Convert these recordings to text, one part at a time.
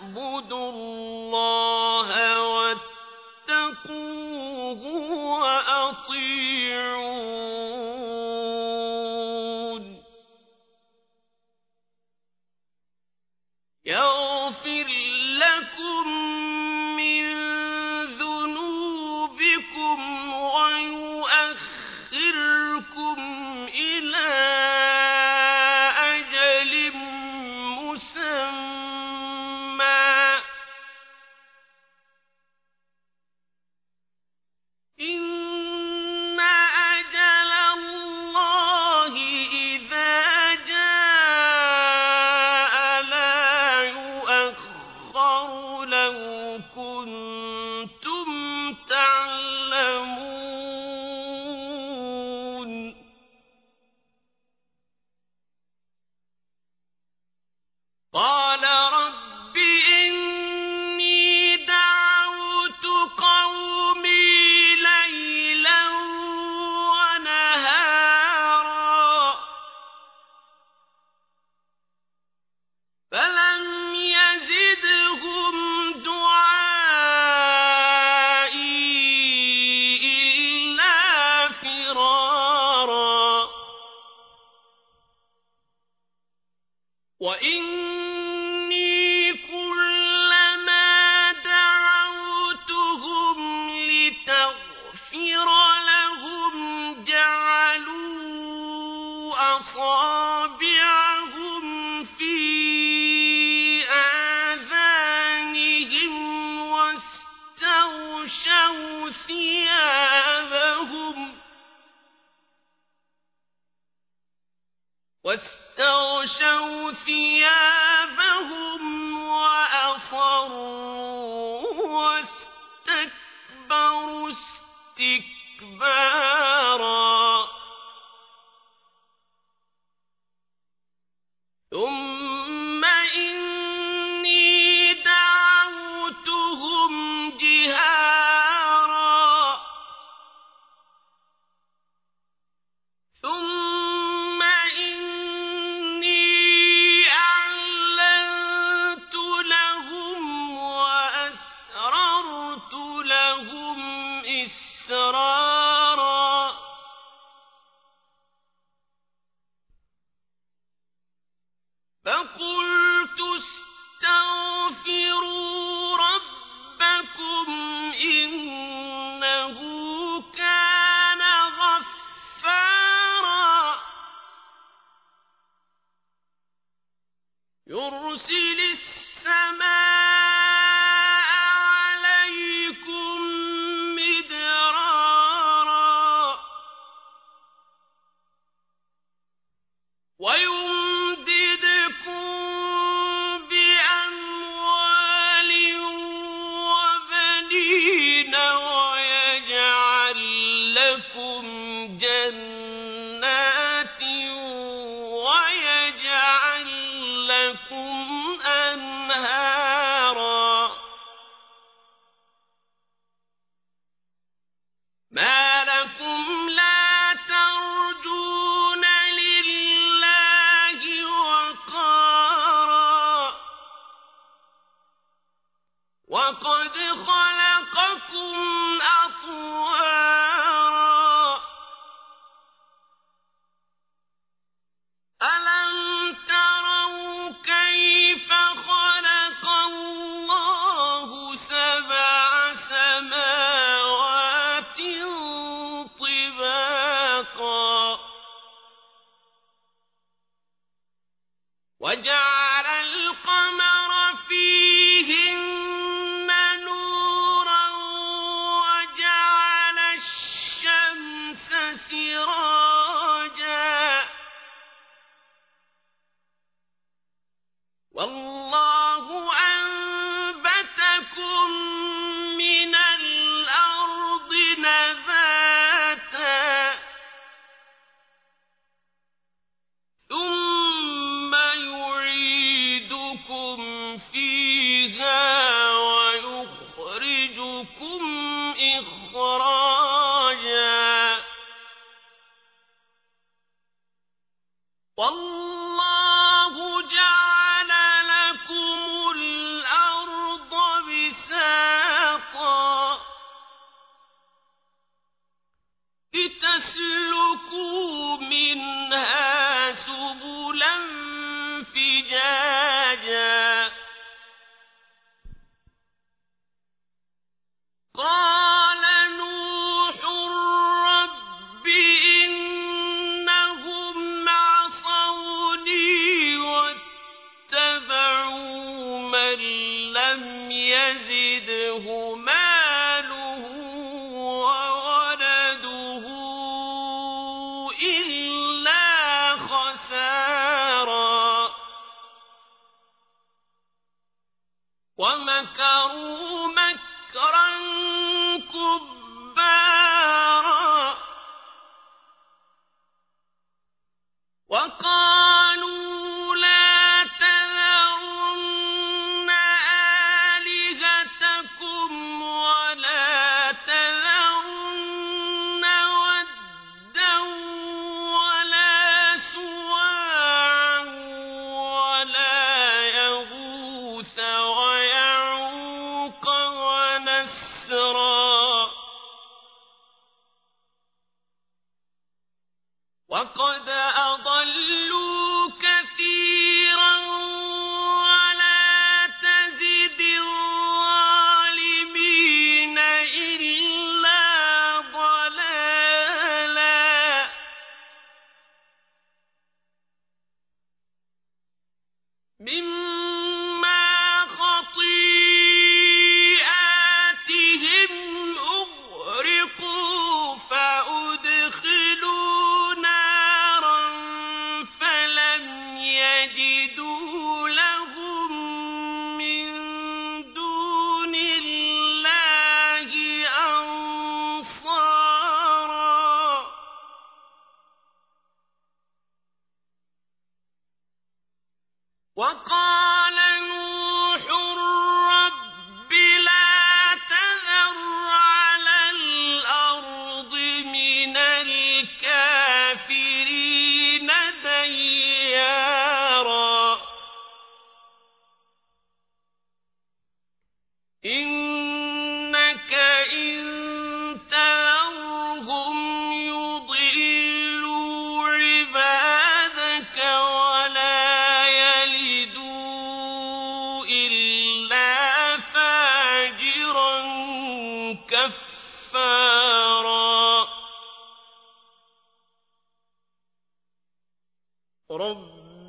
فاعبدوا الله واتقوه وأطيعوه 我应 يرسل السماء خلقكم أطوارا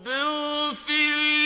رب اغفر